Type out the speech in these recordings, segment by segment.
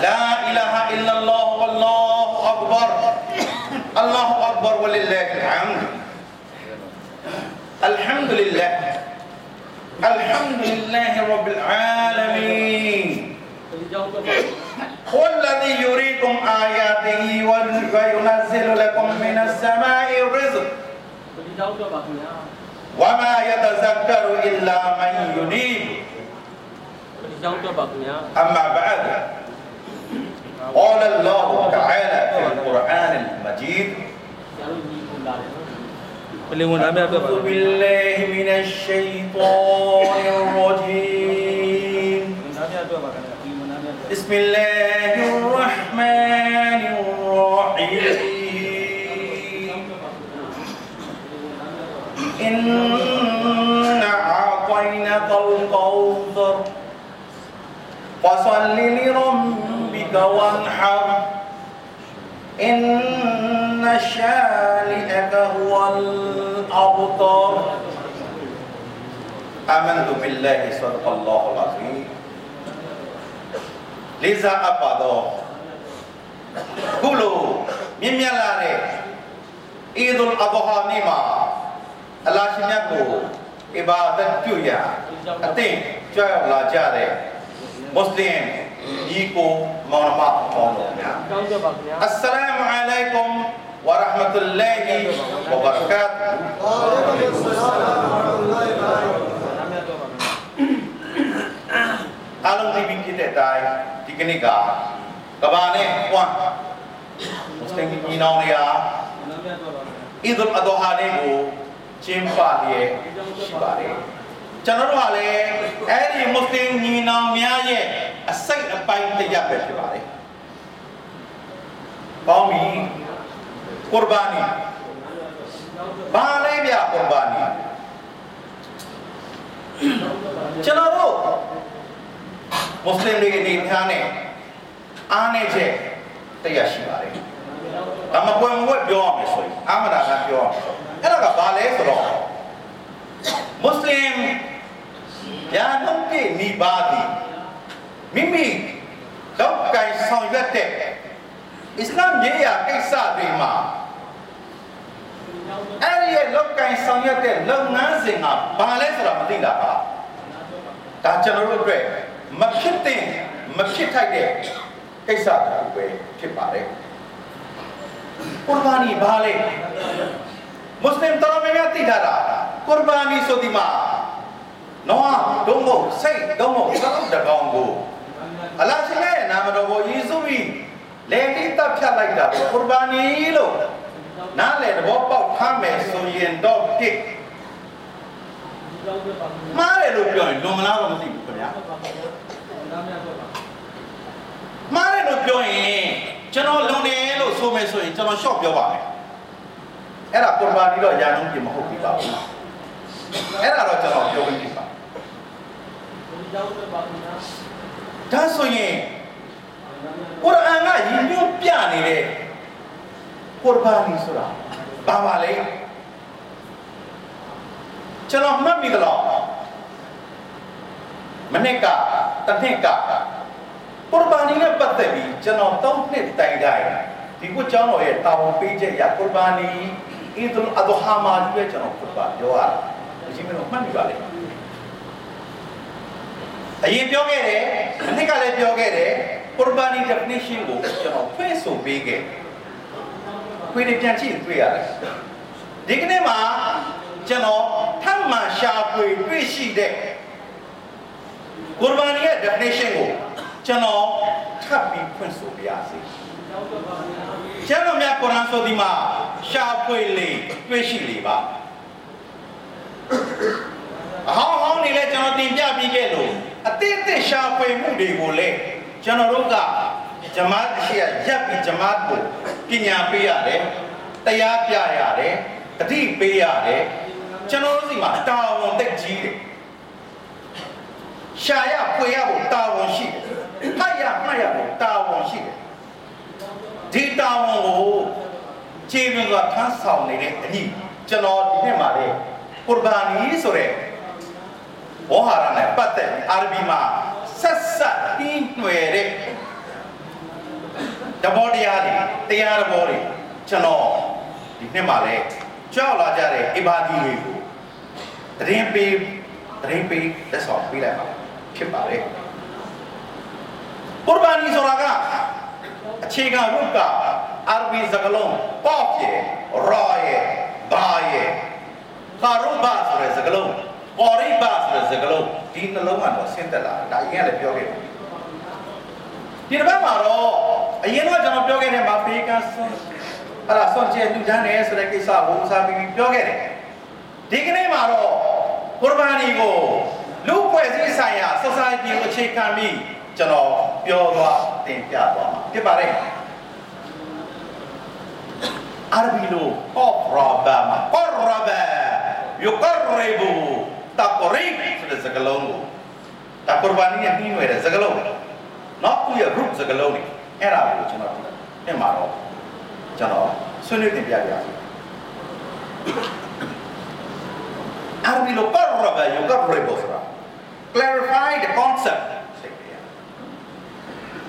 لا إله إلا الله والله أكبر. الله أكبر ولله الحمد. الحمد لله. الحمد لله رب العالمين. هو الذي يريكم آياته وينزل لكم من السماء رزق وما يتذكر إلا من ينيب. أما بعد. قال الله تعالى في القرآن المجيد. أعوذ بالله من الشيطان الرجيم. بسم الله الرحمن الرحيم. إنا أعطيناك الكوثر. فصل لربك. ربك وانحر. إن شانئك هو الأبطر. آمنت بالله صدق الله العظيم. لذا أبدا كلو ميميالاري. عيد الأضحى نيما. الله شنيكو مسلم. ဒီကိုမောင်နှမပေါင်းတော်များအစ္စလာမ်အလိုင်ကွမ်ဝရဟမတုလာဟီဝဘရကာတ်အားလုံးဒီပြီးဖြစ်တဲ့အတိုင်းဒီကနေ့ကကဘာနဲ့ကွမ်မွတ်စလင်ညီနောင်တွေဟာအီဒ်အလ်အဒဟာလေးကိုကျင်းပလျက်ရှိပါတယ်ကျွန်တော်တို့ကလည်းအဲ့ဒီမွတ်စလင်ညီနောင်များရဲ့ အစိတ်အပိုင်းတစ်ရပ်ပဲဖြစ်ပါတယ်ပေါင်းပြီကုရ်ဘာနီဘာလဲဗျာကုရ်ဘာနီကျွန်တော်တို့မွတ်စလင်တွေအနေနဲ့နဲ့အားနေချက်တရားရှိပါတယ်ဒါမှပွဲမဝက်ပြောရမယ်ဆိုရင်အာမနာကပြောရမယ်အဲ့ဒါကဘာလဲဆိုတော့မွတ်စလင်ညာနှုတ်ပြနိဘာဒီ မိမိတော့ကင်ဆောင်ရွက်တဲ့အစ္စလာမ်ရေးရာကိစ္စတွေမှာအဲ့ဒီရဲ့လောက်ကင်ဆောင်ရွက်တဲ့လုပ်ငန်းစဉ်ကဘာလဲဆိုတာမသိတာပါဒါကျွန်တော်တို့အတွက်မဖြစ်တဲ့မဖြစ်ထိုက်တဲ့ကိစ္စတစ်ခုပဲဖြစ်ပါတယ်ကုရ်ဘာနီဘာလဲမွတ်စလင်တော်များများသိထားတာကုရ်ဘာနီဆိုဒီမှာနော်ဒုံမို့စိတ်ဒုံမို့သလောက်တကောင်ကို အလရှင်ရဲ့နာမတော်ကိုယေရှုကြီးလေတိတပ်ဖြတ်လိုက်တာကုရ်ဘာနီလို့နားလေသဘောပေါက်ထားမယ်ဆိုရင်တော့တစ်မားတယ်လို့ပြောရင်လွန်မလားတော့မသိဘူးခင်ဗျာမားတယ်လို့ပြောရင်ကျွန်တော်လွန်တယ်လို့ဆိုမယ်ဆိုရင်ကျွန်တော်ရှော့ပြောပါမယ်အဲ့ဒါကုရ်ဘာနီတော့ယာနုံးပြမဟုတ်ပြီပါဘူးအဲ့ဒါတော့ကျွန်တော်ပြောပြီးပါ ဒါဆိုရင်ကုရ်အာန်ကရည်ညွှန်းပြနေတဲ့ကုရ်ဘာနီဆိုတာဘာပါလဲကျွန်တော်မှတ်မိသလားမနေ့ကတစ်နှစ်ကကုရ်ဘာနီနဲ့ပတ်သက်ပြီးကျွန်တော်၃နှစ်တိုင်တိုင်ဒီကုကျောင်းတော်ရဲ့တာဝန်ပေးချက်ရကုရ်ဘာနီအီဒ်အလ်အဒဟာမာကြီးပဲကျွန်တော်ကုရ်ဘာပြောရတယ်ဒီချင်းမျိုးမှတ်မိပါလေ အရင်ပြောခဲ့တယ်အနှစ်ကလည်းပြောခဲ့တယ်ကုရ်ဘာနီ definition ကိုကျွန်တော်ဖွင့်ဆိုပေးခဲ့ခွေးတွေပြန်ကြည့်တွေ့ရတယ်ဒီကနေ့မှာကျွန်တော်ထပ်မံရှာဖွေတွေ့ရှိတဲ့ကုရ်ဘာနီရဲ့ definition ကိုကျွန်တော်ထပ်ပြီးဖွင့်ဆိုပြရစီကျွန်တော်များကုရ်အာန်ဆိုဒီမှာရှာဖွေလေတွေ့ရှိလေပါအဟောင်းဟောင်းနေလဲကျွန်တော်တင်ပြပြီးခဲ့လို့ အတိအသစ်ရှာဖွေမှုတွေကိုလည်းကျွန်တော်တို့ကဂျမတ်အရှိရရပ်ပြီးဂျမတ်ကိုပညာပေးရတယ်တရားပြရတယ်တတိပေးရတယ်ကျွန်တော်တို့စီမှာတာဝန်တက်ကြီးတယ်ရှာရဖွေရဖို့တာဝန်ရှိတယ်ဖတ်ရမှတ်ရဖို့တာဝန်ရှိတယ်ဒီတာဝန်ကိုခြေမြတ်ကထမ်းဆောင်နေတဲ့အညီကျွန်တော်ဒီနေ့မှာလေကုရ်ဘာနီဆိုတဲ့ ဝါဟာရနဲ့ပတ်သက်အာရဘီမှာဆက်ဆက်ပြီးຫນွယ်တဲ့တဘောတရားတွေတရားတဘောတွေကျွန်တော်ဒီနှစ်မှာလဲကြောက်လာကြတဲ့အိဘာဒီတွေကိုတရင်ပေးတရင်ပေးလက်ဆောင်ပေးလိုက်ပါဖြစ်ပါတယ်ကုရ်ဘာနီဆိုတာကအခြေခံရုပ်ကအာရဘီစကားလုံးပေါ့ရဲ့ရာရဲ့ဘာရဲ့ခါရုဘာဆိုတဲ့စကားလုံး အော်ရိဘာဆိုတဲ့စကားလုံးဒီနှလုံးကတော့ဆင်းသက်လာဒါအရင်ကလည်းပြောခဲ့တယ်ဒီတစ်ပတ်မှာတော့အရင်ကကျွန်တော်ပြောခဲ့တဲ့မှာဘေးကဆွန်အဲ့ဒါဆွန်ကျဲလူချမ်းတယ်ဆိုတဲ့ကိစ္စကိုဦးစားပြီးပြောခဲ့တယ်ဒီကနေ့မှာတော့ကုရ်ဘာနီကိုလူဖွဲ့စည်းဆိုင်ရာ society ကိုအခြေခံပြီးကျွန်တော်ပြောသွားတင်ပြသွားမှာဖြစ်ပါတယ်အာရဘီလိုကောရဘာမှာကောရဘာယုကရဘူ တကရိဘဆိုတဲ့စကားလုံးကိုဒါကုရ်ဘာနီရဲ့နှီးနွယ်တဲ့စကားလုံးနော်သူ့ရဲ့ group စကားလုံးတွေအဲ့ဒါကိုကျွန်တော်ပြင်မှာတော့ကျွန်တော်ဆွေးနွေးတင်ပြပြရစီအာရဘီလိုကောရဘာယုကရဘူဆိုတာ clarify the concept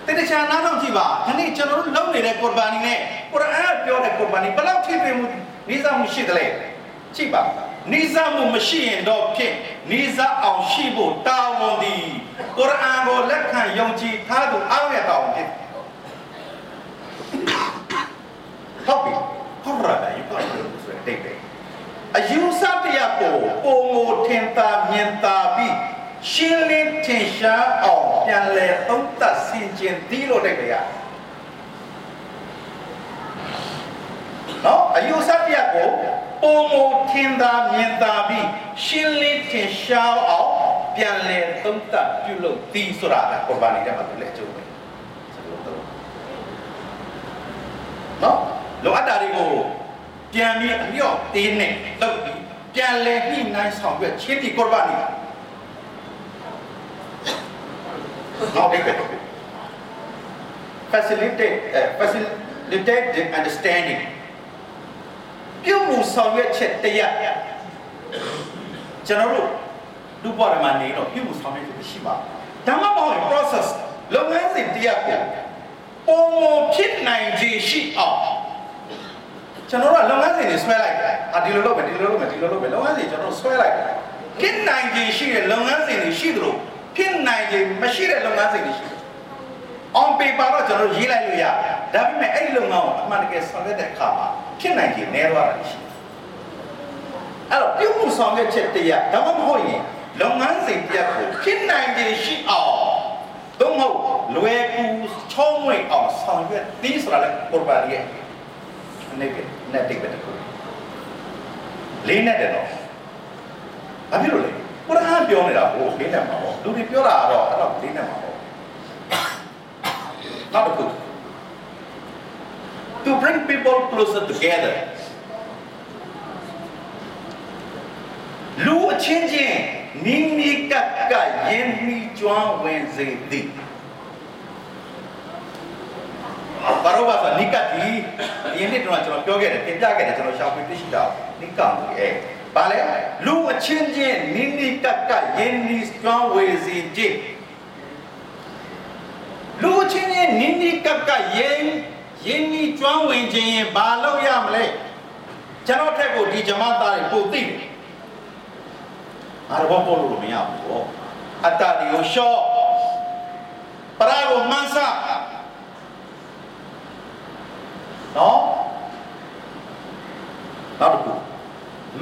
တတိချာနားထောင်ကြည့်ပါဒီနေ့ကျွန်တော်တို့လုပ်နေတဲ့ကုရ်ဘာနီနဲ့ကုရ်အာန်ပြောတဲ့ကုရ်ဘာနီဘယ်လောက်ထိတွေ့မှုနိစ္စမှုရှိတယ်လဲကြည့်ပါ နိစ္စမှုမရှိရင်တော့ဖြစ်နိစ္စအောင်ရှိဖို့တာဝန်ဒီကုရ်အာန်ကိုလက်ခံယုံကြည်ထားသူအားရတာဝန်ဖြစ်ဟုတ်ပြီဟုတ်ရပါယူပါဆိုတဲ့တိတ်ပဲအယူဆတရားကိုပုံကိုထင်သာမြင်သာပြီးရှင်းလင်းထင်ရှားအောင်ပြန်လဲသုံးသပ်ဆင်ခြင်သီးလို့တဲ့ကြရနော်အယူဆတရားကို ပုံကိုထင်သာမြင်သာပြီးရှင်းလင်းထင်ရှားအောင်ပြန်လဲသုံးသပ်ပြုလုပ်သီးဆိုတာကကုရ်ဘာနီထဲမှာသူလည်းအကျုံးပဲနော်လိုအပ်တာတွေကိုပြန်ပြီးအလျော့သေးနဲ့လုပ်ပြီးပြန်လဲညှိနှိုင်းဆောင်ရွက်ချင်းဒီကုရ်ဘာနီ Now take it. Facilitate, uh, facilitate the understanding. ပြုမှုဆောင်ရွက်ချက်တရားကျွန်တော်တို့လူ့ဘဝမှာနေတော့ပြုမှုဆောင်ရွက်ချက်ရှိပါဒါမှမဟုတ် process လုပ်ငန်းစဉ်တရားပြန်ပုံမဖြစ်နိုင်ခြင်းရှိအောင်ကျွန်တော်တို့ကလုပ်ငန်းစဉ်တွေဆွဲလိုက်တယ်အာဒီလိုလုပ်မယ်ဒီလိုလုပ်မယ်ဒီလိုလုပ်မယ်လုပ်ငန်းစဉ်ကျွန်တော်တို့ဆွဲလိုက်တယ်ဖြစ်နိုင်ခြင်းရှိတဲ့လုပ်ငန်းစဉ်တွေရှိသလိုဖြစ်နိုင်ခြင်းမရှိတဲ့လုပ်ငန်းစဉ်တွေရှိတယ် on paper တော့ကျွန်တော်တို့ရေးလိုက်လို့ရတယ်ဒါပေမဲ့အဲ့ဒီလုပ်ငန်းကိုအမှန်တကယ်ဆောင်ရွက်တဲ့အခါမှာ ဖြစ်နိုင်ခြင်းနည်းသွားတာရှိတယ်အဲ့တော့ပြုမှုဆောင်ရွက်ချက်တရားဒါမှမဟုတ်ရင်လုပ်ငန်းစဉ်တရားကိုဖြစ်နိုင်ခြင်းရှိအောင်သို့မဟုတ်လွယ်ကူချောမွေ့အောင်ဆောင်ရွက်ပြီးဆိုတာလေပေါ်ပါရဲ့အနေနဲ့နဲ့တိတ်ပဲတခုလေးနဲ့တယ်တော့ဘာဖြစ်လို့လဲကုရ်အာန်ပြောနေတာကိုလေးနဲ့မှာပေါ့လူတွေပြောတာကတော့အဲ့တော့လေးနဲ့မှာပေါ့ not a good to bring people closer together လူအချင်းချင်းနိနိကကယဉ်မိကျွမ်းဝင်စေသည်ဘာလို့ပါဆိုနိကတိဒီနေ့တော့ကျွန်တော်ပြောခဲ့တယ်တင်ပြခဲ့တယ်ကျွန်တော်ရှာဖွေသိရှိတာနိကမှုရဲ့ဘာလဲလူအချင်းချင်းနိနိကကယဉ်မိကျွမ်းဝင်စေခြင်းလူချင်းချင်းနိနိကကယဉ် ယဉ်မိကျွမ်းဝင်ခြင်းရင်ဘာလုပ်ရမလဲကျွန်တော်ထက်ကိုဒီဂျမသားတွေပိုသိတယ်အားတော့ပေါ်လို့မရဘူးပေါ့အတ္တဒီကိုရှော့ပရာကိုမန်းဆနော်နောက်တစ်ခု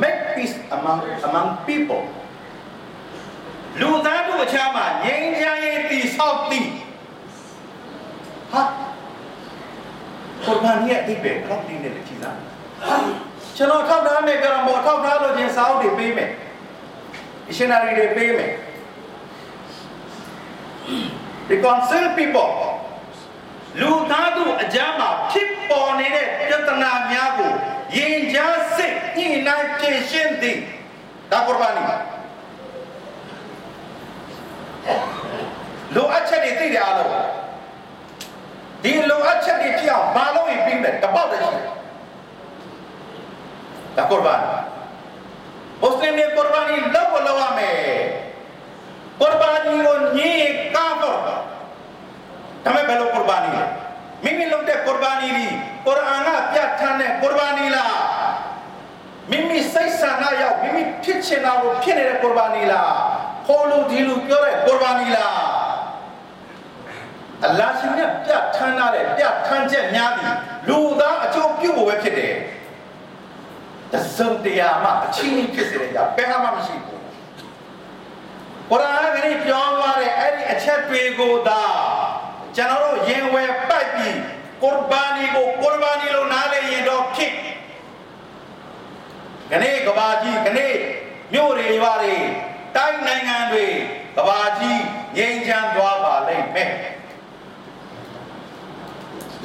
make peace among among people လူသားတို့အချမ်းမှာငြိမ်းချမ်းရေးတည်ဆောက်တည်ဟာ ကိုယ်ဘာနည်းအတိတ်ပဲတော့တည်နေတယ်ကြည်လားကျွန်တော်ထောက်ထားမယ်ပြောတော့မထောက်ထားလို့ချင်းစာအုပ်တွေပေးမယ် missionary တွေပေးမယ် the council people လူသားတို့အကြမ်းမှာဖြစ်ပေါ်နေတဲ့ပြဿနာများကိုရင်ကြားစိတ်ညှိနှိုင်းဖြေရှင်းသည်ဒါကုရ်ဘာနီလိုအပ်ချက်တွေသိတယ်အားလုံး ဒီလိုအပ်ချက်တွေဖြစ်အောင်ဘာလို့ရင်ပြီးမယ်တပေါက်တည်းရှိတယ်ဒါကုရ်ဘာနီမွတ်စလင်တွေကုရ်ဘာနီလောက်ကိုလောက်ရမယ်ကုရ်ဘာနီကိုညင်ကာဖာဒါမဲ့ဘယ်လိုကုရ်ဘာနီလဲမိမိလုပ်တဲ့ကုကုရ်ဘာနီဒီကုရ်အာန်ကပြဋ္ဌာန်းတဲ့ကုရ်ဘာနီလားမိမိစိတ်ဆန္ဒရောက်မိမိဖြစ်ချင်တာကိုဖြစ်နေတဲ့ကုရ်ဘာနီလားခေါ်လို့ဒီလိုပြောတဲ့ကုရ်ဘာနီလား အလ္လာဟ်ရှင်နဲ့ပြဋ္ဌာန်းတဲ့ပြဋ္ဌာန်းချက်များသည်လူသားအကျိုးပြုဖို့ပဲဖြစ်တယ်တစုံတရာမှအချင်းဖြစ်စေတဲ့ကြဘယ်မှမရှိဘူးကုရ်အာန်ကနေပြောသွားတဲ့အဲ့ဒီအချက်တွေကိုသာကျွန်တော်တို့ရင်ဝယ်ပိုက်ပြီးကုရ်ဘာနီကိုကုရ်ဘာနီလို့နားလေရင်တော့ဖြစ်ခနေ့ကဘာကြီးခနေ့မြို့တွေရွာတွေတိုင်းနိုင်ငံတွေကဘာကြီးငြိမ်းချမ်းသွားပါလိမ့်မယ်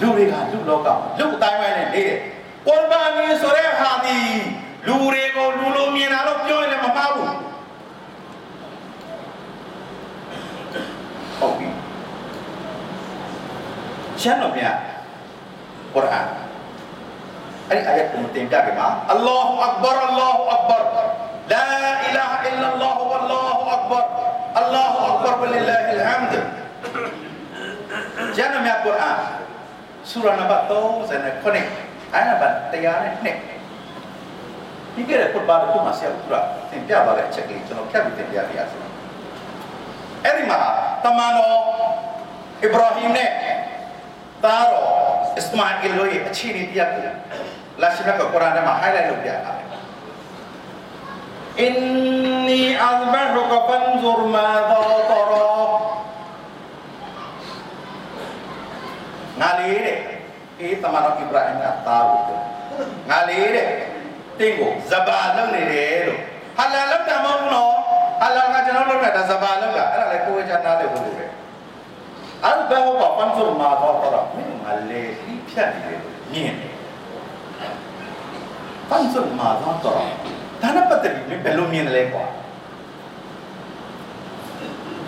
လူတွေကလူလောကလူအတိုင်းဝိုင်းနဲ့နေတယ်ကုရ်ဘာနီဆိုတဲ့ဟာဒီလူတွေကိုလူလိုမြင်တာတော့ပြောရင်လည်းမမှားဘူးဟုတ်ပြီရှင်းတော့ဗျာကုရ်အာန်အဲ့ဒီအာယတ်ကိုမတင်ပြကြပါအလ္လာဟူအက်ဘာအလ္လာဟူအက်ဘာလာအီလာဟ်အီလာလ္လာဟ်ဝအလ္လာဟူအက်ဘာအလ္လာဟူအက်ဘာဝလ illah အလ်ဟမ်ဒ်ကျမ်းမြတ်ကုရ်အာန် ဆူရာနံပါတ်39အာယတ်နံပါတ်102ဒီကရပုတ်ပါတော့မှဆရာဥပရာသင်ပြပါတဲ့အချက်ကလေးကျွန်တော်ဖြတ်ပြီးသင်ပြပြရစီအဲ့ဒီမှာတမန်တော်အစ္စရာဟိမ်နဲ့သားတော်အစ္စမာအီလ်တို့ရဲ့အခြေအနေတရားကိုလာရှိတဲ့ကုရ်အာန်ထဲမှာ highlight လုပ်ပြထားတယ် إني أذبحك فانظر ماذا ترى ငါလေးတဲ့အေးတမန်တော်အစ္စရာဟိမ်ကသားကိုပြောငါလေးတဲ့တင်းကိုဇဘာလုပ်နေတယ်လို့ဟာလာလောက်တာမဟုတ်ဘူးနော်ဟာလာကကျွန်တော်လုပ်တာဇဘာလုပ်တာအဲ့ဒါလည်းကိုယ်ချနာတယ်ဘုလို့ပဲအဲ့ဒါဘောပန်ဖုမာတော့တော့မင်းငါလေဒီဖြတ်နေတယ်မြင်တယ်ပန်ဖုမာတော့တော့ဒါနဲ့ပတ်သက်ပြီးဘယ်လိုမြင်တယ်လဲကွာ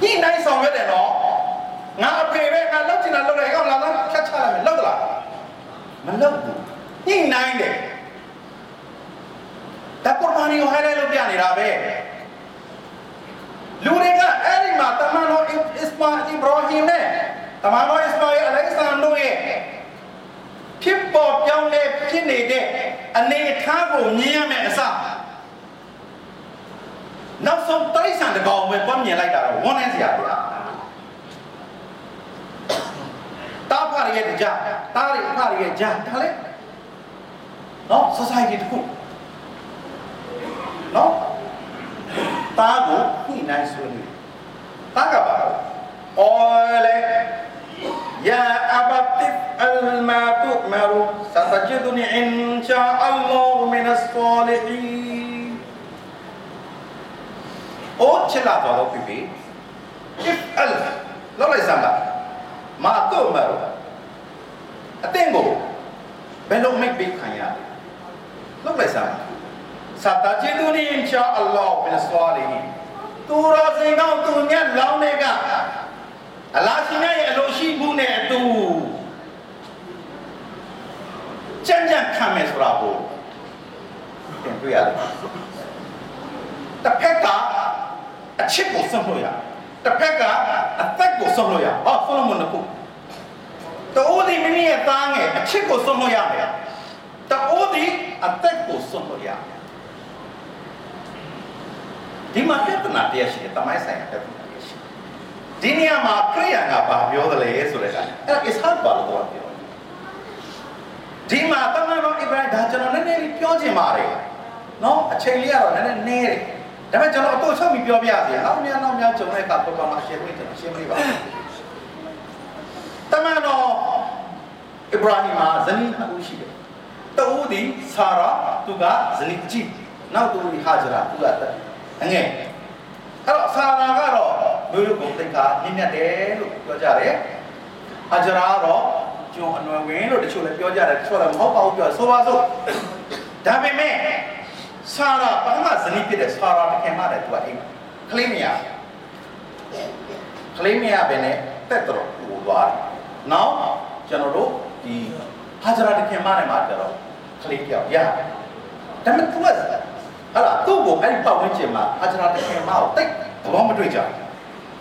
ဒီနိုင်ဆောင်ရတယ်နော်ငါအဖေပဲငါလောက်ချင်တာလောက်တယ်ကောင်လာတော့ဖြတ်ချလိုက်မယ်လောက်သလား မလောက်ဘူးညှိနှိုင်းတယ်ဒါကုရ်အာန်ကို highlight လုပ်ပြနေတာပဲလူတွေကအဲ့ဒီမှာတမန်တော်အစ္စမာအီဘရာဟိမ်နဲ့တမန်တော်အစ္စမာအီအလိုင်ဆန်တို့ရဲ့ဖြစ်ပေါ်ပြောင်းလဲဖြစ်နေတဲ့အနေအထားကိုမြင်ရမယ်အစနောက်ဆုံးတိရစ္ဆာန်တကောင်ပဲပွားမြင်လိုက်တာတော့ဝန်းနေစရာဗျာတား ဖရရဲ့ကြားတားရဖရရဲ့ကြားဒါလေနော် society တခုနော်တားကိုညှိနှိုင်းဆွေးနွေးတားကပါတော့အော်လေ يا أبت افعل ما تؤمر ستجدني إن شاء الله من الصالحين အိုးချလာတော်လို့ပြီပြီ if'al လော အတင်းကိုဘယ်လိုမိတ်ပိခံရလောက်လိုက်စမ်းစာတာဂျီဒူနီအင်ရှာအလ္လာဟ်ဘင်ဆွာလီသူတော်စင်ကောင်းသူညက်လောင်းတွေကအလာရှင်ရဲ့အလိုရှိမှုနဲ့အတူကြံ့ကြံ့ခံမယ်ဆိုတာကိုသင်တွေ့ရတယ်တစ်ဖက်ကအချစ်ကိုစွန့်လို့ရတစ်ဖက်ကအသက်ကိုစွန့်လို့ရဟောဆိုလိုမွန်က တိုးဒီမိမိရဲ့သားငယ်အချစ်ကိုစွန့်လို့ရမယ်တိုးဒီအသက်ကိုစွန့်လို့ရမယ်ဒီမှာပြဿနာတရားရှိတယ်တမိုင်းဆိုင်ရာပြဿနာတရားရှိဒီနေရာမှာခရိယာကဘာပြောသလဲဆိုတဲ့ကအဲ့ဒါ is hard ပါလို့ပြောတယ်ဒီမှာတမန်တော်ဣဗရာဒါကျွန်တော်နည်းနည်းလေးပြောချင်ပါတယ်နော်အချိန်လေးကတော့နည်းနည်းနည်းတယ်ဒါပေမဲ့ကျွန်တော်အတော့ချုပ်ပြီးပြောပြရစီနောက်များနောက်များကြုံတဲ့အခါပုံမှန်မှာရှင်းပြကျွန်တော်ရှင်းပြပါတမန်တော် ဣဗရာဟိမာဇနီးနှစ်ဦးရှိတယ်တူဒီဆာရာသူကဇနီးကြီးနောက်တူဒီဟာဂျရာသူကအငယ်အဲ့တော့ဆာရာကတော့မျိုးရိုးကိုသိက္ခာမြင့်မြတ်တယ်လို့ပြောကြတယ်ဟာဂျရာကတော့ကျွန်အနွယ်ဝင်လို့တချို့လည်းပြောကြတယ်တချို့လည်းမဟုတ်ပါဘူးပြောဆိုပါစို့ဒါပေမဲ့ဆာရာပထမဇနီးဖြစ်တဲ့ဆာရာတခင်မတဲ့သူကအိမ်ကလေးမရကလေးမရပဲနဲ့တက်တော့ဟိုသွားတယ်နောက်ကျွန်တော်တို့ ဒီဟာဂျရာတခင်မနဲ့မှာကြတော့ကလေးပြောက်ရဒါပေမဲ့သူကဟာလာသူ့ကိုအဲ့ဒီပတ်ဝန်းကျင်မှာဟာဂျရာတခင်မကိုတိတ်သဘောမတွေ့ကြဘူး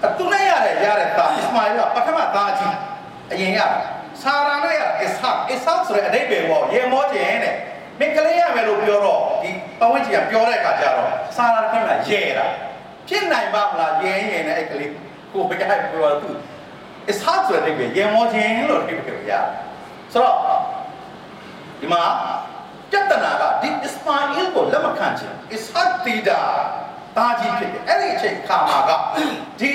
အတူနဲ့ရတဲ့ရတဲ့သားအစ္စမာအီလပထမသားကြီးအရင်ရတာဆာရာနဲ့အစ္စဟက်အစ္စဟက်ဆိုတဲ့အဓိပ္ပာယ်ပေါ့ရေမောခြင်းတဲ့မင်းကလေးရမယ်လို့ပြောတော့ဒီပဝင်းကြီးကပြောတဲ့အခါကျတော့ဆာရာခင်ဗျရဲတာဖြစ်နိုင်ပါမလားရဲရင်နဲ့အဲ့ကလေးကိုဘယ်ကပြောသူအစ္စဟက်ဆိုတဲ့အဓိပ္ပာယ်ရေမောခြင်းလို့အဓိပ္ပာယ်ရ ဆိုတော့ဒီမှာပြဿနာကဒီအစ္စမာအီလ်ကိုလက်မခံချင်အစ္စဟက်တီဒါတာကြီးဖြစ်တယ်အဲ့ဒီအချိန်ခါမှာကဒီ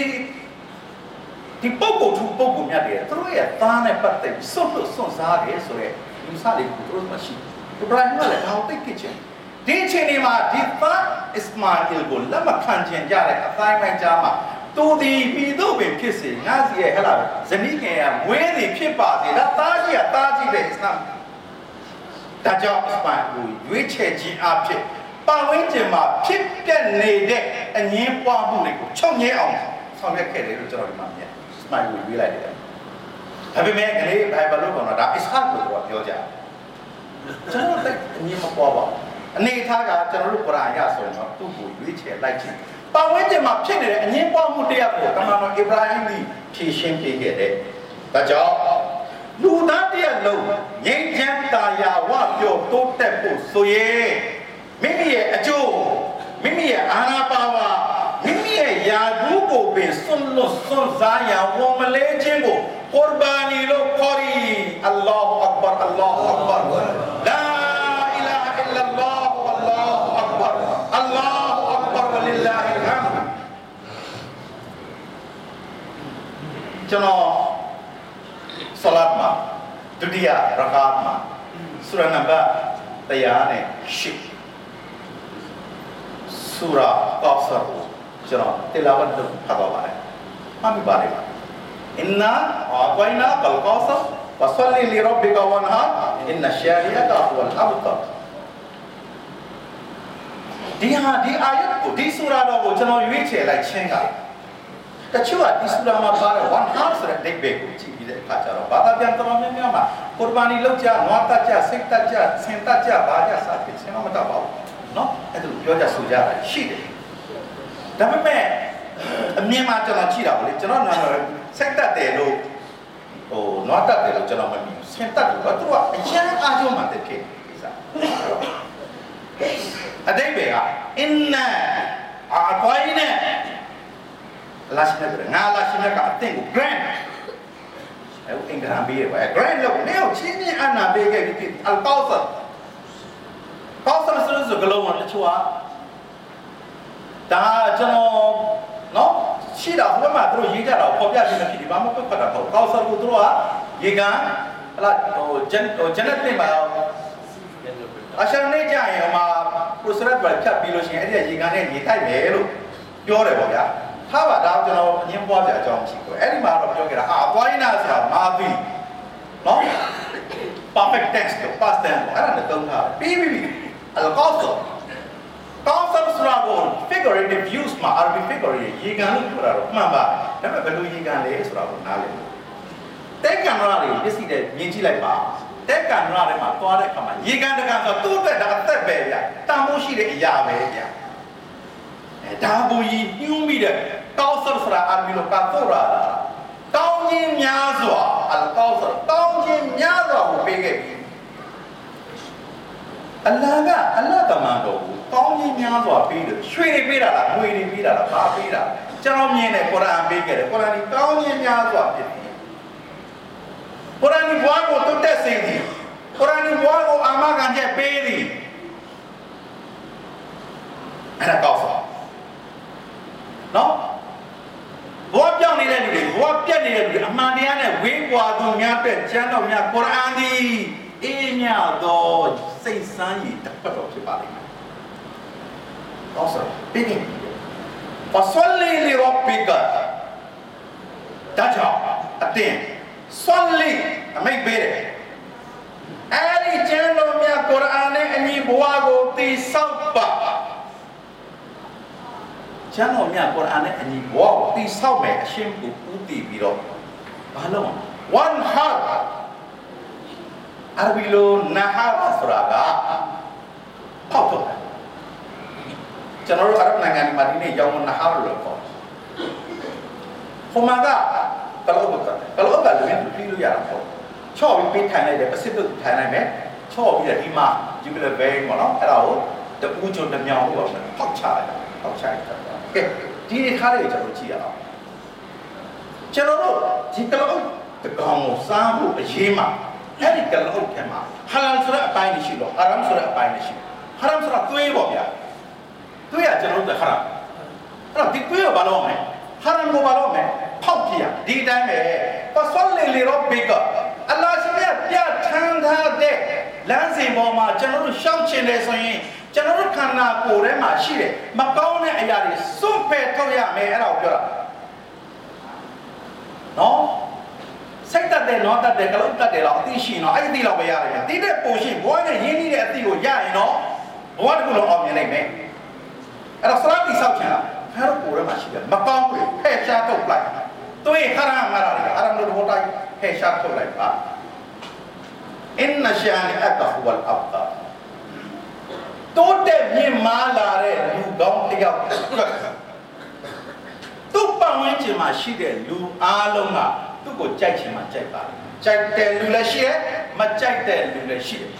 ဒီပုဂ္ဂိုလ်သူပုဂ္ဂိုလ်မြတ်တွေသူတို့ရဲ့သားနဲ့ပတ်သက်ပြီးစွန့်လွတ်စွန့်စားတယ်ဆိုတော့ဒီစားလေးကိုသူတို့မရှိဘူးအဗရာဟိမလည်းဒါကိုသိခဲ့ချင်ဒီအချိန်ဒီမှာဒီသားအစ္စမာအီလ်ကိုလက်မခံချင်ကြတဲ့အတိုင်းပိုင်းကြားမှာ သူဒီပြီးတော့ပင်ဖြစ်စေငါစီရဲ့ဟဲ့လားဇနီးငယ်ကမွေးနေဖြစ်ပါစေဒါသားကြီးကသားကြီးပဲအစ္စလာမ်ဒါကြောင့်အစ္စမာကိုရွေးချယ်ခြင်းအဖြစ်ပတ်ဝန်းကျင်မှာဖြစ်ပျက်နေတဲ့အငင်းပွားမှုတွေကိုချုပ်ငြိမ်းအောင်ဆောင်ရွက်ခဲ့တယ်လို့ကျွန်တော်ဒီမှာမြင်အစ္စမာကိုရွေးလိုက်တယ်ဒါပေမဲ့ကလေးဘိုင်ဘယ်လိုကောတော့ဒါအစ္စဟက်ကိုတော့ပြောကြကျွန်တော်တိတ်အငင်းမပွားပါဘူးအနေထားကကျွန်တော်တို့ကုရ်အာန်ရဆိုရင်တော့သူ့ကိုရွေးချယ်လိုက်ခြင်း ပတ်ဝန်းကျင်မှာဖြစ်နေတဲ့အငင်းပွားမှုတရားကိုတမန်တော်အိဗရာဟိမကြီးဖြည့်ရှင်းပေးခဲ့တယ်ဒါကြောင့်လူသားတရက်လုံးငြိမ်းချမ်းသာယာဝပြောတိုးတက်ဖို့ဆိုရင်မိမိရဲ့အကျိုးမိမိရဲ့အာနာပါဝါမိမိရဲ့ယာဒူးကိုပင်စွန့်လွတ်စွန့်စားရန်ဝန်မလေးခြင်းကိုကုရ်ဘာနီလို့ခေါ်ရီအလ္လာဟူအက္ဘာအလ္လာဟူအက္ဘာလာအီလာဟ်အီလ္လာလ္လာဟူအလ္လာဟူအက္ဘာအလ္လာဟူအက္ဘာဝလ illah အလ်ဟမ် ကျွန်တော်ဆလတ်မှာဒုတိယရကာတ်မှာဆူရာနံပါတ်100နဲ့8ဆူရာကောက်ဆာကိုကျွန်တော်တေလာဝတ်လုပ်ဖတ်သွားပါတယ်မှတ်မိပါတယ်အင်နာအကွိုင်နာကလကောက်ဆာဝဆလီလီရဘ်ဘီကဝန်ဟာအင်နရှာရီအကဟူအလ်အဘတာဒီဟာဒီအာယတ်ကိုဒီဆူရာတော်ကိုကျွန်တော်ရွေးချယ်လိုက်ခြင်းက တချို့ကဒီဆူရာမှာပါတဲ့ one half ဆိုတဲ့ဒိတ်ဘက်ကိုကြည့်ပြီးတဲ့အခါကျတော့ဘာသာပြန်တော်များများမှာကုရ်ဘာနီလောက်ကြ၊နွားတတ်ကြ၊စိတ်တတ်ကြ၊ဆင်တတ်ကြ၊ဘာကြစသဖြင့်ဆင်တော့မတတ်ပါဘူး။နော်အဲ့ဒါပြောကြဆိုကြတာရှိတယ်။ဒါပေမဲ့အမြင်မှာကျွန်တော်ကြည့်တာပေါ့လေကျွန်တော်နာမည်စိတ်တတ်တယ်လို့ဟိုနွားတတ်တယ်လို့ကျွန်တော်မမြင်ဘူး။ဆင်တတ်တယ်တော့သူကအရင်အားကျုံမှတက်ခဲ့ကိစ္စ။အတိတ်ပဲကအင်းနာအာပိုင်းနဲ့ လာရှိနေတယ်ငါလာရှိနေကအသင်ကို grant အဲ့အင်္ဂရန်ပေးရပါ grant လို့နေအောင်ချင်းချင်းအနာပေးခဲ့ပြီးအလ်ကောသကောသဆိုတဲ့စကလုံးကတချို့ကဒါကျွန်တော်နော်ရှိတာဘယ်မှာသူတို့ရေးကြတာပေါ်ပြခြင်းမဖြစ်ဒီဘာမှပြတ်ဖတ်တာပေါ့ကောသကိုသူတို့ကရေကန်ဟလာဟိုဂျန်ဟိုဂျန်နတ်တင်ပါအရှန်နေကြရင်ဟိုမှာပရိုစရက်ပဲဖြတ်ပြီးလို့ရှိရင်အဲ့ဒီရေကန်နဲ့ရေတိုက်မယ်လို့ပြောတယ်ပေါ့ဗျာ ထားပါဒါကျွန်တော်အငင်းပွားပြအကြောင်းရှိကိုအဲ့ဒီမှာတော့ပြောခဲ့တာအာပွားရင်းနာဆိုတာမာသီနော် perfect tense ကို past tense ကိုအဲ့ဒါနဲ့သုံးထားပြီးပြီအလကောက်ဆိုကောက်ဆိုဆိုတာကို figurative use မှာ Arabic figurative ရေကန်လို့ပြောတာတော့မှန်ပါဒါပေမဲ့ဘယ်လိုရေကန်လဲဆိုတာကိုနားလည်တဲ့ကင်မရာတွေမျက်စိနဲ့မြင်ကြည့်လိုက်ပါတဲ့ကင်မရာတွေမှာသွားတဲ့အခါမှာရေကန်တကန်ဆိုသူ့အတွက်ဒါအသက်ပဲဗျတန်ဖိုးရှိတဲ့အရာပဲဗျအဲ ဒါဘူးကြီးညှိုးမိတဲ့ကောက်ဆိုဆိုတာအာရဘီလိုကာဆိုရာကောင်းခြင်းများစွာအလကောက်ဆိုကောင်းခြင်းများစွာကိုပေးခဲ့ပြီအလ္လာဟ်ကအလ္လာဟ်တမန်တော်ကိုကောင်းခြင်းများစွာပေးတယ်ရွှေတွေပေးတာလားငွေတွေပေးတာလားဘာပေးတာကျွန်တော်မြင်တယ်ကုရ်အာန်ပေးခဲ့တယ်ကုရ်အာန်ဒီကောင်းခြင်းများစွာဖြစ်တယ်ကုရ်အာန်ဒီဘွားကိုတုတ်တက်စေသည်ကုရ်အာန်ဒီဘွားကိုအာမခံချက်ပေးသည်အဲ့ဒါကောက်ဆို နော်ဘဝပြောင်းနေတဲ့လူတွေဘဝပြတ်နေတဲ့လူတွေအမှန်တရားနဲ့ဝေးကွာသူများတဲ့ကျမ်းတော်များကုရ်အာန်သည်အေးမြသောစိတ်ဆန်းရည်တစ်ဖက်တော်ဖြစ်ပါလိမ့်မယ်။တော့ဆိုပြီးပြီ။ဖဆလီလီရောဘီကဒါကြောင့်အတင်းဆွန်လီအမိတ်ပေးတယ်။အဲဒီကျမ်းတော်များကုရ်အာန်နဲ့အညီဘဝကိုတည်ဆောက်ပါ ကျမ်းတော်မြတ်ကုရ်အာန်နဲ့အညီဘောတိဆောက်မယ်အရှင်ကိုဦးတည်ပြီးတော့ဘာလို့ one heart အာရဘီလိုနာဟာဆိုတာကဖောက်ထုတ်တယ်ကျွန်တော်တို့အာရဗ်နိုင်ငံမှာဒီနေ့ရောင်းနာဟာလို့ခေါ်ဟိုမှာကကလောဘကကလောဘလည်းပြီးလို့ရတာပေါ့ချော့ပြီးပေးထိုင်လိုက်တယ်ပစစ်တုထိုင်လိုက်မယ်ချော့ပြီးတော့ဒီမှာ jubilant vein ပေါ့နော်အဲ့ဒါကိုတူးချုံတစ်မြောင်ပေါ့ဖောက်ချလိုက်တာဖောက်ချလိုက်တာ ကဲဒီဒီခါလေးကျွန်တော်ကြည့်ရအောင်ကျွန်တော်တို့ဒီကလောက်တကောင်ကိုစားဖို့အရေးမှာအဲ့ဒီကလောက်ထဲမှာဟာလန်ဆိုတဲ့အပိုင်းရှိတော့ဟာရမ်ဆိုတဲ့အပိုင်းရှိဟာရမ်ဆိုတာသွေးပေါ့ဗျာသွေးကကျွန်တော်တို့ဟာရမ်အဲ့တော့ဒီသွေးကိုဘာလို့မလဲဟာရမ်ကိုဘာလို့မလဲဖောက်ပြရဒီတိုင်းပဲပဆွန်လေလေရောဘေကအလ္လာဟ်ရှင်ကပြထမ်းထားတဲ့လမ်းစဉ်ပေါ်မှာကျွန်တော်တို့ရှောက်ချင်တယ်ဆိုရင် ကျွန်တော်တို့ခန္ဓာကိုယ်ထဲမှာရှိတဲ့မကောင်းတဲ့အရာတွေစွန့်ပယ်ထုတ်ရမယ်အဲ့ဒါကိုပြောတာနော်စိတ်တတ်တယ်နော်တတ်တယ်ကလုံးတတ်တယ်တော့အသိရှိနော်အဲ့ဒီလောက်ပဲရတယ်တိတဲ့ပုံရှိဘဝနဲ့ရင်းနှီးတဲ့အသိကိုရရင်တော့ဘဝတစ်ခုလုံးအောင်မြင်နိုင်မယ်အဲ့တော့စလာတိဆောက်ချင်တာဖဲတော့ကိုယ်ထဲမှာရှိတယ်မကောင်းဘူးဖဲရှားထုတ်လိုက်သွေးခရမ်းမာရတယ်အရမ်လို့ဘောတိုင်းဖဲရှားထုတ်လိုက်ပါအင်နရှာနီအကဟူဝလ်အဘ တာတိုးတက်မြင့်မားလာတဲ့လူကောင်းတစ်ယောက်သူ့ပတ်ဝန်းကျင်မှာရှိတဲ့လူအားလုံးကသူ့ကိုကြိုက်ချင်မှကြိုက်ပါကြိုက်တဲ့လူလည်းရှိတယ်မကြိုက်တဲ့လူလည်းရှိတယ်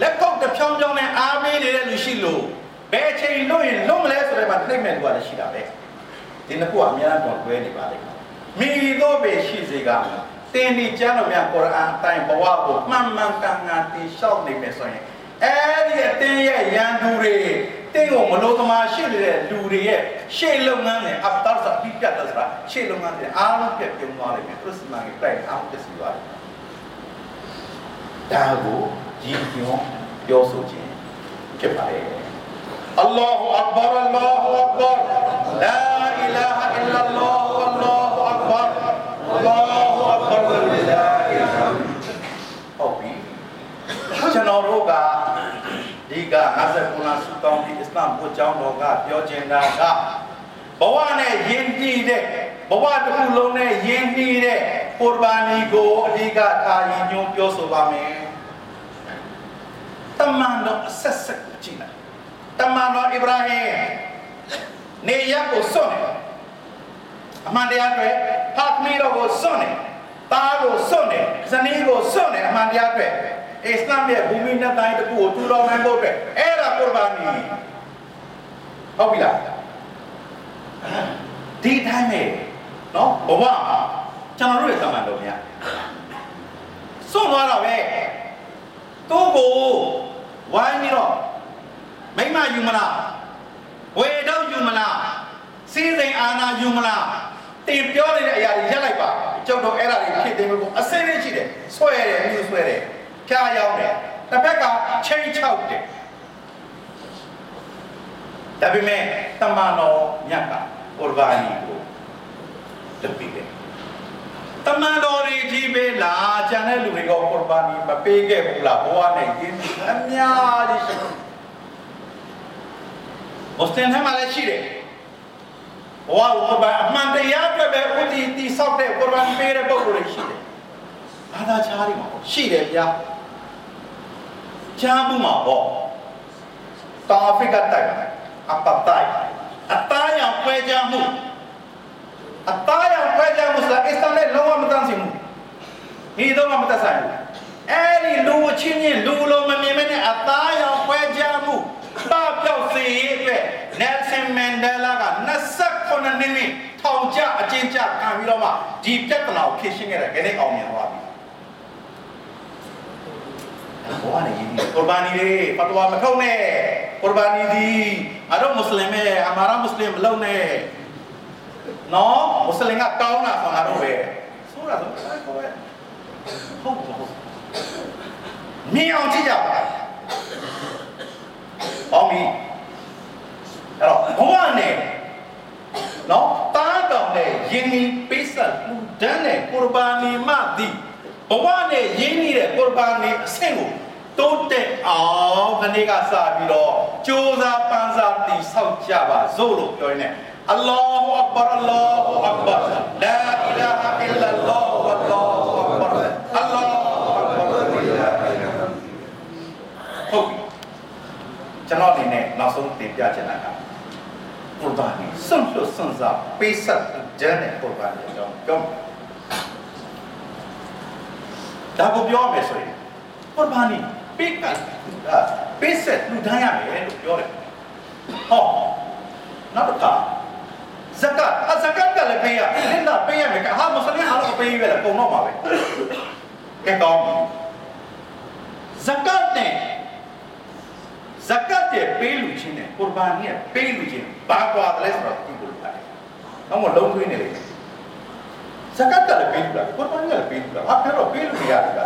လက်ကောက်တစ်ဖြောင်းဖြောင်းနဲ့အားပေးနေတဲ့လူရှိလို့ဘယ်အချိန်လို့ရင်လုံးမလဲဆိုတော့မှနှိမ့်မဲ့လူကလည်းရှိတာပဲဒီနှစ်ခုကအများတော်တွဲနေပါလိမ့်မယ်မိသောပဲရှိစေကတင်းဒီကျမ်းတော်များကုရ်အာန်အတိုင်းဘဝကိုမှန်မှန်ကန်ကန်တည်လျှောက်နေမယ်ဆိုရင် အဲဒီအတင်းရဲ့ရန်သူတွေတင်းကိုမလို့သမားရှိနေတဲ့လူတွေရဲ့ရှေ့လုပ်ငန်းတွေအပ်တာစာပြပြတ်တာစာရှေ့လုပ်ငန်းတွေအားလုံးပြပြုံးသွားလိမ့်မယ်ခရစ်မတ်ရဲ့ပြိုင်အောင်ပြစီသွားတယ်ဒါကိုရည်ညွှန်းပြောဆိုခြင်းဖြစ်ပါတယ်အလ္လာဟူအက္ဘာအလ္လာဟူအက္ဘာလာအီလာဟ်အီလာလ္လာဟ်အလ္လာဟူအက္ဘာအလ္လာဟူအက္ဘာဝလ္လာဟီဟုတ်ပြီကျွန်တော်တို့ကဒီ က59လစုတောင်းပြီးအစ္စလာမ်ဘုရားတော်ကပြောချင်တာကဘဝနဲ့ယဉ်တည်တဲ့ဘဝတစ်ခုလုံးနဲ့ယဉ်တည်တဲ့ကုရ်ဘာနီကိုအဓိကထားရည်ညွှန်းပြောဆိုပါမယ်တမန်တော်အဆက်ဆက်ကြည့်လိုက်တမန်တော်အိဗရာဟင်နေရပ်ကိုစွန့်တယ်အမှန်တရားတွေဖတ်မီတော်ကိုစွန့်တယ်သားကိုစွန့်တယ်ဇနီးကိုစွန့်တယ်အမှန်တရားတွေ အစ္စလာမ်ရဲ့ဘူမိနဲ့တိုင်းတခုကိုထူထောင်နိုင်ဖို့အတွက်အဲ့ဒါကုရ်ဘာနီဟုတ်ပြီလားဒီတိုင်းပဲနော်ဘဝမှာကျွန်တော်တို့ရဲ့တမန်တော်များစွန့်သွားတော့ပဲသူ့ကိုဝိုင်းပြီးတော့မိမယူမလားဝေတော့ယူမလားစီးစိမ်အာနာယူမလားတင်ပြောနေတဲ့အရာတွေရက်လိုက်ပါကျောက်တော့အဲ့ဒါတွေဖြစ်တယ်လို့အစင်းလေးရှိတယ်ဆွဲတယ်မျိုးဆွဲတယ် ဖျားရောက်တယ်တစ်ဖက်ကချိန်ချောက်တယ်ဒါပေမဲ့တမန်တော်မြတ်ကကုရ်ဘာနီကိုလုပ်ပြီးတယ်တမန်တော်တွေကြီးပဲလားကျန်တဲ့လူတွေကကုရ်ဘာနီမပေးခဲ့ဘူးလားဘဝနဲ့ရင်းအများကြီးရှိတယ်မွတ်စလင်ထဲမှာလည်းရှိတယ်ဘဝကိုဘာအမှန်တရားအတွက်ပဲဥတီတီဆောက်တဲ့ကုရ်ဘာန်ပေးတဲ့ပုဂ္ဂိုလ်တွေရှိတယ်ဘာသာခြားတွေမှာရှိတယ်ဗျာ ကြားမှုမှာပေါ့တောင်အာဖရိကတိုက်အပတိုက်အသားရောင်ခွဲခြားမှုအသားရောင်ခွဲခြားမှုဆိုတာအစ္စလာမ်နဲ့လုံးဝမတန်းစီမှုဒီတော့မှမတတ်ဆိုင်ဘူးအဲ့ဒီလူချင်းချင်းလူလုံးမမြင်မနဲ့အသားရောင်ခွဲခြားမှုပပျောက်စေရေးအတွက်နယ်ဆင်မန်ဒလာက29နှစ်နှစ်ထောင်ကျအကျဉ်းချခံပြီးတော့မှဒီပြဿနာကိုဖြေရှင်းခဲ့တဲ့ခဏအောင်မြင်သွားပြီ ဘောကနေရင်းဒီကုရ်ဘာနီတွေဖတ်ဝါမထုတ်နဲ့ကုရ်ဘာနီဒီအတော့မွတ်စလင်ပဲအမာရာမွတ်စလင်မလုပ်နဲ့နော်မွတ်စလင်ကကောင်းတာဆိုငါတို့ပဲဆိုတာတော့ဟုတ်ပဲဟုတ်ဟုတ်မြင်အောင်ကြည့်ကြပါအောင်ပြီအဲ့တော့ဘဝနဲ့နော်တားတောင်နဲ့ယင်းနီပိစတ်လူဒန်းနဲ့ကုရ်ဘာနီမသည်ဘဝနဲ့ရင်းနှီးတဲ့ကုရ်ဘာနီအဆင့်ကို တိုးတက်အောင်ခဏကစပြီးတော့ကြိုးစားပန်းစားတည်ဆောက်ကြပါစို့လို့ပြောနေအလ္လာဟူအက္ဘာအလ္လာဟူအက္ဘာလာအီလာဟ်အီလာလောဝအလ္လာဟူအက္ဘာအလ္လာဟူအက္ဘာဟုတ်ပြီကျွန်တော်အနေနဲ့နောက်ဆုံးတင်ပြချင်တာကကုရ်ဘာနီစွန့်လွတ်စွန့်စားပေးဆက်တဲ့ကုရ်ဘာနီအကြောင်းပြောတဒါကိုပြောမယ်ဆိုရင်ကွန်ဘာနီ ပေးကပေးဆက်လူတိုင်းရမယ်လို့ပြောတယ်ဟောနောက်တစ်ခါဇကတ်အဇကတ်ကလည်းပေးရလင်းတာပေးရမယ်ကဟာမစလင်အားလုံးပေးရမယ်ပုံတော့ပါပဲကဲကောင်းဇကတ်နဲ့ဇကတ်ရဲ့ပေးလူချင်းနဲ့ကုရ်ဘာနီရဲ့ပေးလူချင်းဘာကွာတယ်လဲဆိုတော့ဒီလိုပါတယ်တော့မလုံးသွင်းနေလေဇကတ်ကလည်းပေးလူလားကုရ်ဘာနီကလည်းပေးလူလားဟာအဲ့တော့ပေးလူတွေရတယ်က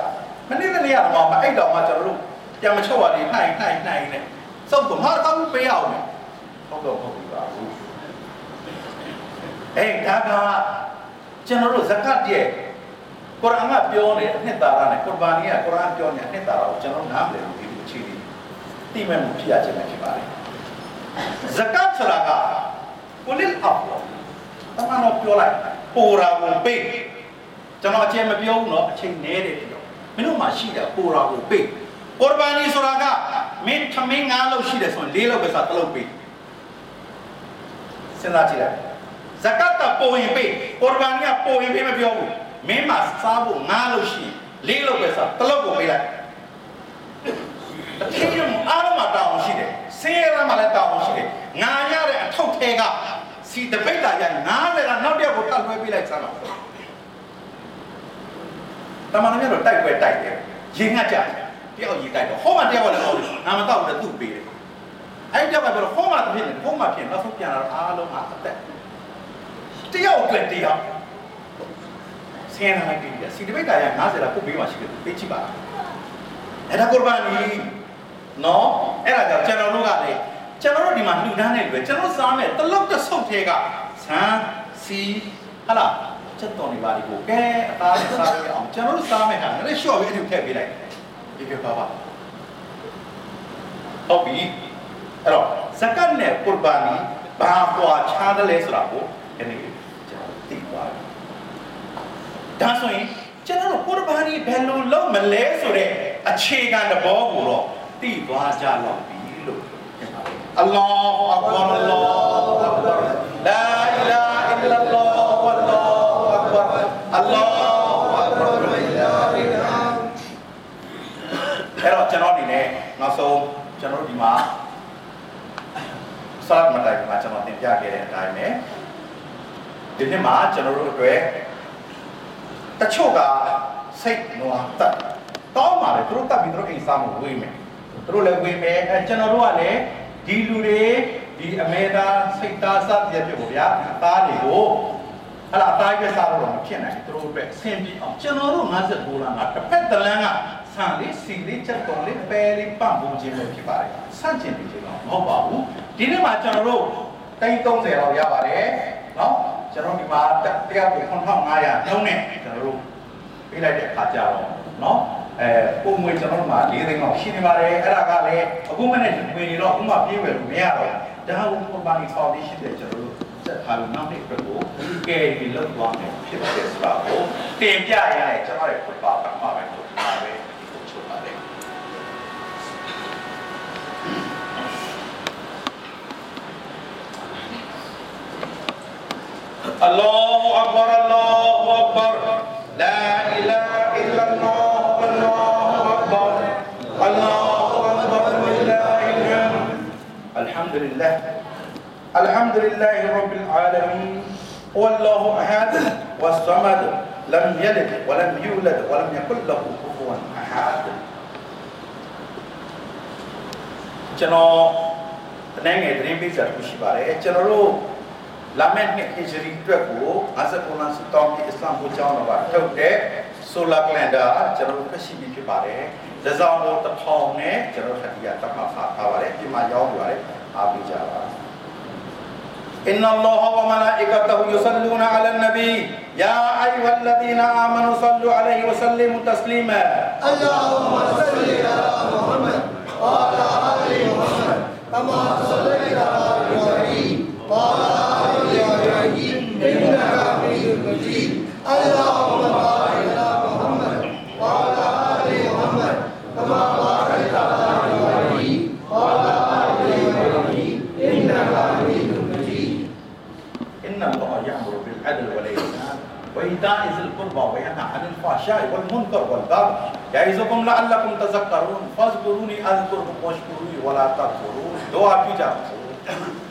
မနေ့ကနေ့ကတော့မအဲ့တော့မှကျွန်တော်တို့ပြန်မချုပ်ရသေးနှိုင်နှိုင်နှိုင်နဲ့စုပ်တော့ဟာတော့ပေးရအောင်မယ်ဟုတ်တော့ဟုတ်ပြီပါဘူးအေးဒါကကျွန်တော်တို့ဇကတ်ရဲ့ကုရ်အာန်ကပြောနေအနှစ်သာရနဲ့ကုရ်ဘာနီကကုရ်အာန်ပြောနေအနှစ်သာရကိုကျွန်တော်နားမလည်ဘူးဒီလိုအခြေအနေတိမဲ့မှုဖြစ်ရခြင်းပဲဖြစ်ပါတယ်ဇကတ်ဆိုတာကကိုလစ်အောက်တမန်တော်ပြောလိုက်ပိုရာကိုပေးကျွန်တော်အချိန်မပြောဘူးနော်အချိန်နည်းတယ်ပြော မင်းတို့မှရှိတယ်ပိုရာကိုပေးကုရ်ဘာနီဆိုတာကမင်းသမင်းငါးလောက်ရှိတယ်ဆိုရင်လေးလောက်ပဲစားတစ်လောက်ပေးစဉ်းစားကြည့်လိုက်ဇကတ်ကပိုရင်ပေးကုရ်ဘာနီကပိုရင်ပေးမပြောဘူးမင်းမှစားဖို့ငါးလောက်ရှိလေးလောက်ပဲစားတစ်လောက်ကိုပေးလိုက်အထင်းအားလုံးမှာတောင်းရှိတယ်ဆင်းရဲမှာလည်းတောင်းရှိတယ်ငါရတဲ့အထောက်ထဲကစီတပိတ်တာရ90ကနောက်တစ်ယောက်ကိုတတ်လွှဲပေးလိုက်စမ်းပါ တမန်တော်မြတ်တော့တိုက်ပွဲတိုက်တယ်ရင်ငတ်ကြတယ်တယောက်ကြီးတိုက်တော့ဟောမှတယောက်ကလည်းဟောငါမတော့ဘူးသူ့ပေးတယ်အဲ့ကြောက်ပဲပြောဟောမှဖြစ်နေဟောမှဖြစ်နောက်ဆုံးပြန်လာတော့အားလုံးကအသက်တယောက်အတွက်တယောက်ဆင်းရဲလိုက်ပြီစီတပိတ်တာရ90ကကိုပေးမှရှိတယ်ပေးကြည့်ပါအဲ့ဒါကုရ်ဘာနီနော်အဲ့ဒါကြောင့်ကျွန်တော်တို့ကလည်းကျွန်တော်တို့ဒီမှာလှူဒန်းနေတယ်ကျွန်တော်စားမယ်တလောက်တစ်ဆုပ်သေးကဆန်းစီဟလာ ချက်တော်နေပါလိကိုကဲအသားစားရအောင်ကျွန်တော်တို့စားမယ်ဟာလည်းရှော့ပြီးအထုထည့်ပေးလိုက်ဒီပြပါပါဟုတ်ပြီအဲ့တော့ဇကတ်နဲ့ကုရ်ဘာနီဘာကွာခြားတယ်လဲဆိုတာကိုဒီနေ့ကျွန်တော်သိသွားပြီဒါဆိုရင်ကျွန်တော်တို့ကုရ်ဘာနီဘယ်လိုလုပ်မလဲဆိုတဲ့အခြေခံသဘောကိုတော့သိသွားကြတော့ပြီလို့ပြောပါတယ်အလ္လာဟူအက္ဘာအလ္လာဟူအက္ဘာလာအီလာဟ်အီလ္လာလ္လာဟူအလ္လာဟူအက္ဘာအလ္လာဟူအက္ဘာလာအီလာဟ်အီလ္လာအဲ့တော့ကျွန်တော်အ နေနဲ့နောက်ဆုံးကျွန်တော်ဒီမှာစာမတိုင်မှာကျွန်တော်သင်ပြခဲ့တဲ့အတိုင်းပဲဒီနေ့မှာကျွန်တော်တို့အတွက်တချို့ကစိတ်နွားတက်တောင်းပါလေသူတို့တက်ပြီးသူတို့အိမ်စားမှုဝေးမယ်သူတို့လည်းဝေးမယ်အဲကျွန်တော်တို့ကလည်းဒီလူတွေဒီအမေသားစိတ်သားစသည်ဖြစ်ဖို့ဗျာအသားတွေကိုဟလာအသားပဲစားတော့မဖြစ်နိုင်သူတို့အတွက်အဆင်ပြေအောင်ကျွန်တော်တို့59လမ်းကတစ်ဖက်တစ်လမ်းက ဆန်လေးစီလေးချက်တော်လေးပဲလေးပန့်ပုံခြင်းပဲဖြစ်ပါတယ်ဆန့်ကျင်နေခြင်းတော့မဟုတ်ပါဘူးဒီနေ့မှာကျွန်တော်တို့တိတ်30လောက်ရပါတယ်နော်ကျွန်တော်ဒီမှာတရားကို9500နှုန်းနဲ့ကျွန်တော်တို့ပေးလိုက်တဲ့အခါကျတော့နော်အဲပုံငွေကျွန်တော်တို့မှာ၄သိန်းလောက်ရှိနေပါတယ်အဲ့ဒါကလည်းအခုမနေ့ငွေတွေတော့ဥမာပြေးဝယ်လို့မရတော့ဒါဟုပုံပါနေဖောင်ဒေးရှင်းတဲ့ကျွန်တော်တို့စက်ထားလို့နောက်နေ့အတွက်ကိုကဲပြီးလောက်သွားမယ်ဖြစ်တယ်ဆိုတာကိုတင်ပြရတဲ့ကျွန်တော်ရဲ့ပုံပါ الله أكبر الله أكبر لا إله إلا الله الله أكبر الله أكبر لله الحمد الحمد لله الحمد لله رب العالمين هو الله أحد والصمد لم يلد ولم يولد ولم يكن له كفوا أحد ကျွန်တော်တနေ့ငယ်သတင်းပေးစာတစ်ခုရှိပါတယ်ကျွန်တော်တို့ လာမယ့်နှစ်ဟီဂျရီအတွက်ကို59လဆူတောင်းပြီးအစ္စလာမ်ကိုကျောင်းတော်ကထုတ်တဲ့ solar calendar ကျွန်တော်တို့ဖတ်ရှိပြီးဖြစ်ပါတယ်။ဇဇောင်းကိုတစ်ထောင်နဲ့ကျွန်တော်တို့ခတိယတတ်မှတ်ထားပါတယ်။ဒီမှာရောက်နေပါတယ်။အားပေးကြပါ။ إن الله وملائكته يصلون على النبي يا أيها الذين آمنوا صلوا عليه وسلموا تسليما اللهم صل على محمد وعلى ال محمد كما صليت على ابراهيم وعلى بالفحشاء والمنكر والبغي. يعظكم لعلكم تذكرون. فاذكروني اذكركم واشكروا ولا تكفرون دعا کی